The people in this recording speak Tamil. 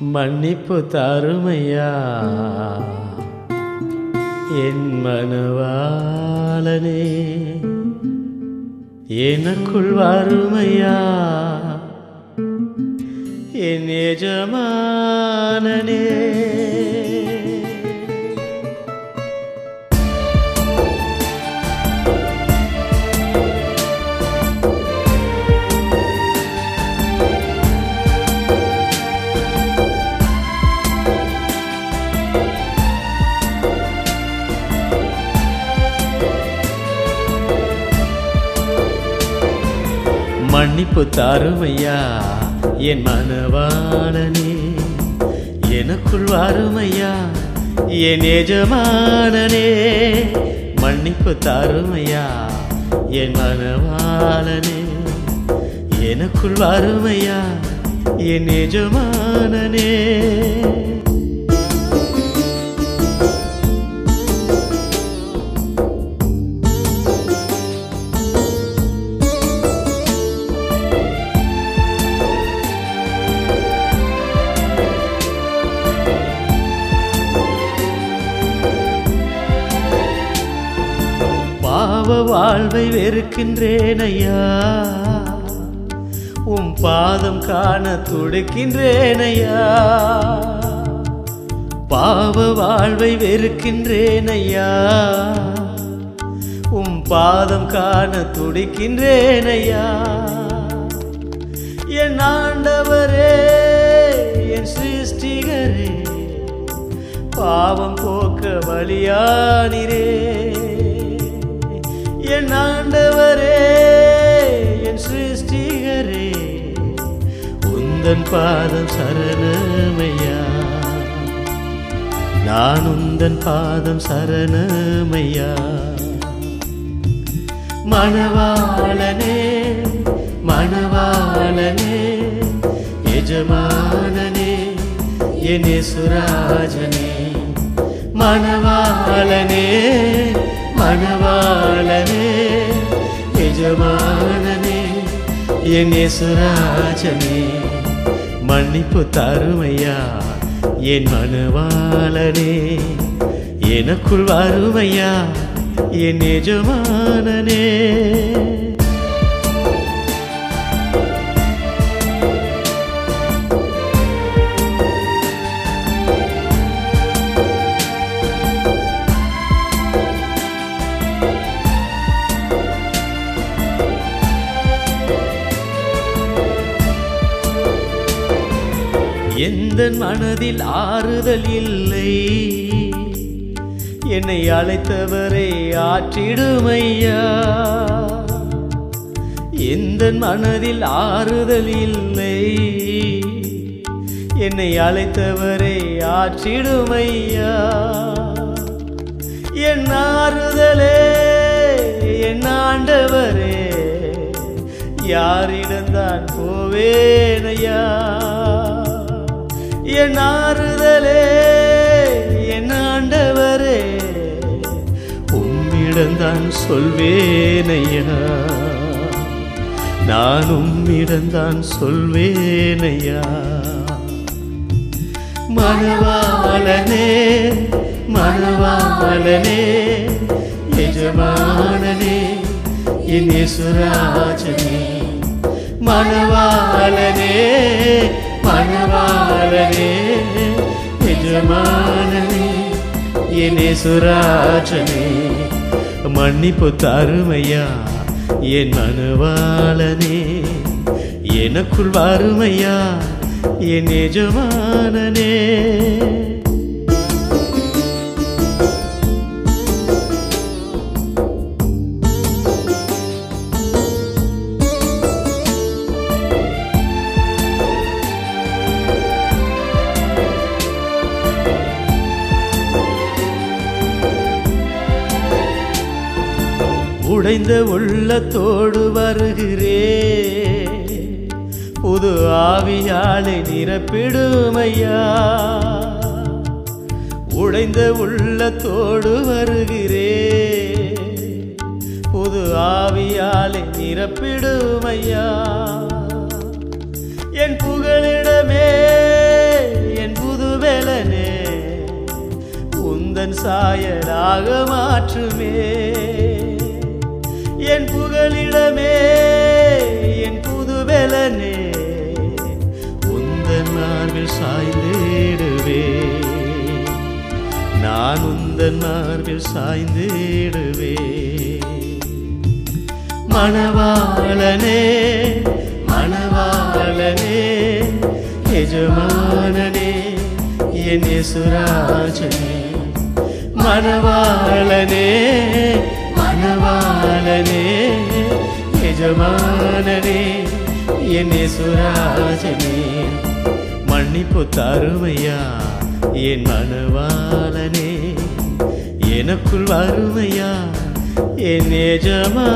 மன்னிப்பு தருமையா? என் மனவாளனே எனக்குள் வருமையா? என் எஜமானனே மன்னிப்பு தாருமையா? என் மனவாளனே எனக்குள் வாருமையா? என் எஜமானனே மன்னிப்பு தாருமையா? என் மனவாளனே எனக்குள் வாருமையா? என் எஜமானனே. பாவ வாழ்வை வெறுக்கின்றேன் ஐயா. உம் பாதம் காண துடிக்கின்றேன் ஐயா. பாவ வாழ்வை வெறுக்கின்றேன் ஐயா. உம் பாதம் காண துடிக்கின்றேன் ஐயா. என் ஆண்டவரே என் சிருஷ்டிகரே பாவம் போக்க வழியானிரே. என் ஆண்டவரே என் சிருஷ்டிகரே உந்தன் பாதம் சரணமையா? நான் உந்தன் பாதம் சரணமையா? மணவாளனே மணவாளனே எஜமானனே என் சுராஜனே மணவாளனே மணவாளனே எஜமானனே என் சுராஜனே மன்னிப்பு தருமையா என் மனவாளனே எனக்குள் வருமையா என் எஜமானனே. எந்த மனதில் ஆறுதல் இல்லை? என்னை அழைத்தவரை ஆற்றிடுமையா? எந்த மனதில் ஆறுதல் இல்லை? என்னை அழைத்தவரை ஆற்றிடுமையா? என் ஆறுதலே என் ஆண்டவரே யாரிடம்தான் போவேனையா? என் ஆறுதலே என் ஆண்டவரே உம்மிடம்தான் சொல்வேனையா நான் உம்மிடம்தான் சொல்வேனையா மணவாளனே மணவாளனே எஜமானனே என் சுராஜனே மணவாளனே என் சுராஜனே மன்னிப்பு தருமையா என் மனவாளனே. எனக்குள் வறுமையா என் எஜமானனே. உடைந்த உள்ளத்தோடு வருகிறே. புது ஆவியாலை நிரப்பிடுமையா. உடைந்த உள்ளத்தோடு வருகிறே. புது ஆவியாலை நிரப்பிடுமையா. என் புகழிடமே என் புதுவெலனே உந்தன் சாயலாக மாற்றுமே. நான் உந்தன் மார்பில் சாய்ந்திடுவே. மணவாளனே மணவாளனே எஜமானனே என் சுராஜனே மணவாளனே மணவாளனே எஜமானனே என் சுராஜனே மன்னிப்பு தருமையா? என் மனவாளனே எனக்குள் வறுமையா? என் எஜமானனே.